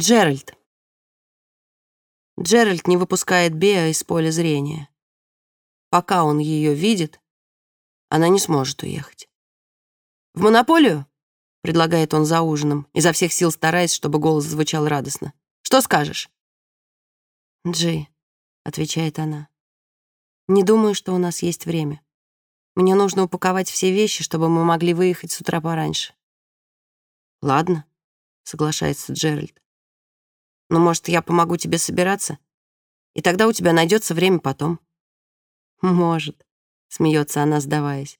Джеральд. Джеральд не выпускает Беа из поля зрения. Пока он ее видит, она не сможет уехать. «В монополию?» — предлагает он за ужином, изо всех сил стараясь, чтобы голос звучал радостно. «Что скажешь?» «Джей», — отвечает она, — «не думаю, что у нас есть время. Мне нужно упаковать все вещи, чтобы мы могли выехать с утра пораньше». «Ладно», — соглашается Джеральд. Но, может, я помогу тебе собираться? И тогда у тебя найдется время потом». «Может», — смеется она, сдаваясь.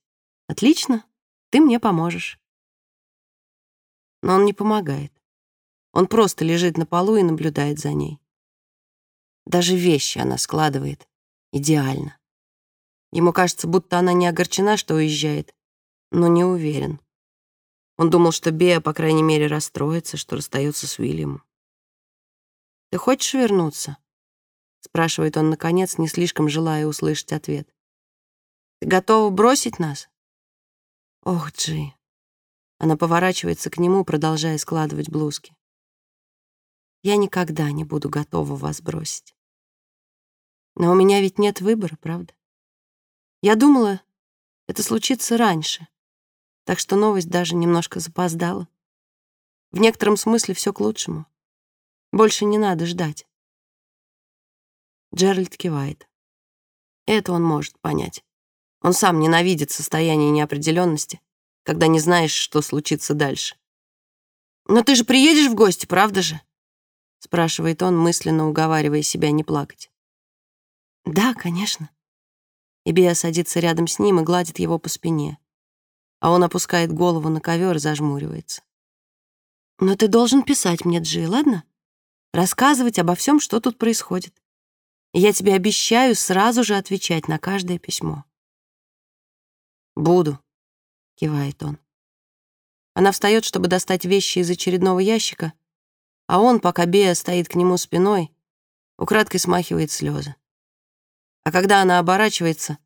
«Отлично, ты мне поможешь». Но он не помогает. Он просто лежит на полу и наблюдает за ней. Даже вещи она складывает идеально. Ему кажется, будто она не огорчена, что уезжает, но не уверен. Он думал, что Беа, по крайней мере, расстроится, что расстается с Уильямом. «Ты хочешь вернуться?» — спрашивает он, наконец, не слишком желая услышать ответ. «Ты готова бросить нас?» «Ох, Джи!» Она поворачивается к нему, продолжая складывать блузки. «Я никогда не буду готова вас бросить. Но у меня ведь нет выбора, правда? Я думала, это случится раньше, так что новость даже немножко запоздала. В некотором смысле все к лучшему. Больше не надо ждать. Джеральд кивает. Это он может понять. Он сам ненавидит состояние неопределенности, когда не знаешь, что случится дальше. «Но ты же приедешь в гости, правда же?» спрашивает он, мысленно уговаривая себя не плакать. «Да, конечно». И Беа садится рядом с ним и гладит его по спине, а он опускает голову на ковер и зажмуривается. «Но ты должен писать мне, Джи, ладно? Рассказывать обо всем, что тут происходит. Я тебе обещаю сразу же отвечать на каждое письмо. «Буду», — кивает он. Она встает, чтобы достать вещи из очередного ящика, а он, пока Бея стоит к нему спиной, украдкой смахивает слезы. А когда она оборачивается,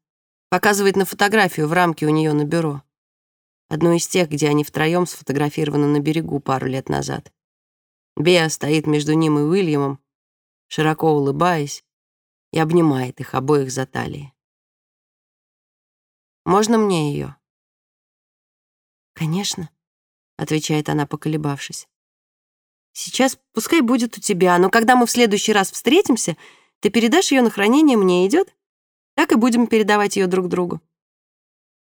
показывает на фотографию в рамке у нее на бюро. Одну из тех, где они втроем сфотографированы на берегу пару лет назад. Беа стоит между ним и Уильямом, широко улыбаясь, и обнимает их обоих за талии. «Можно мне ее?» «Конечно», — отвечает она, поколебавшись. «Сейчас пускай будет у тебя, но когда мы в следующий раз встретимся, ты передашь ее на хранение мне, идет? Так и будем передавать ее друг другу.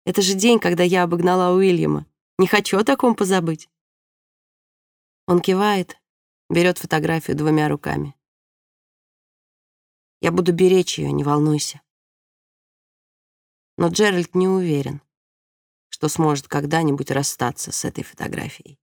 Это же день, когда я обогнала Уильяма. Не хочу о таком позабыть». Он кивает, берет фотографию двумя руками. Я буду беречь ее, не волнуйся. Но Джеральд не уверен, что сможет когда-нибудь расстаться с этой фотографией.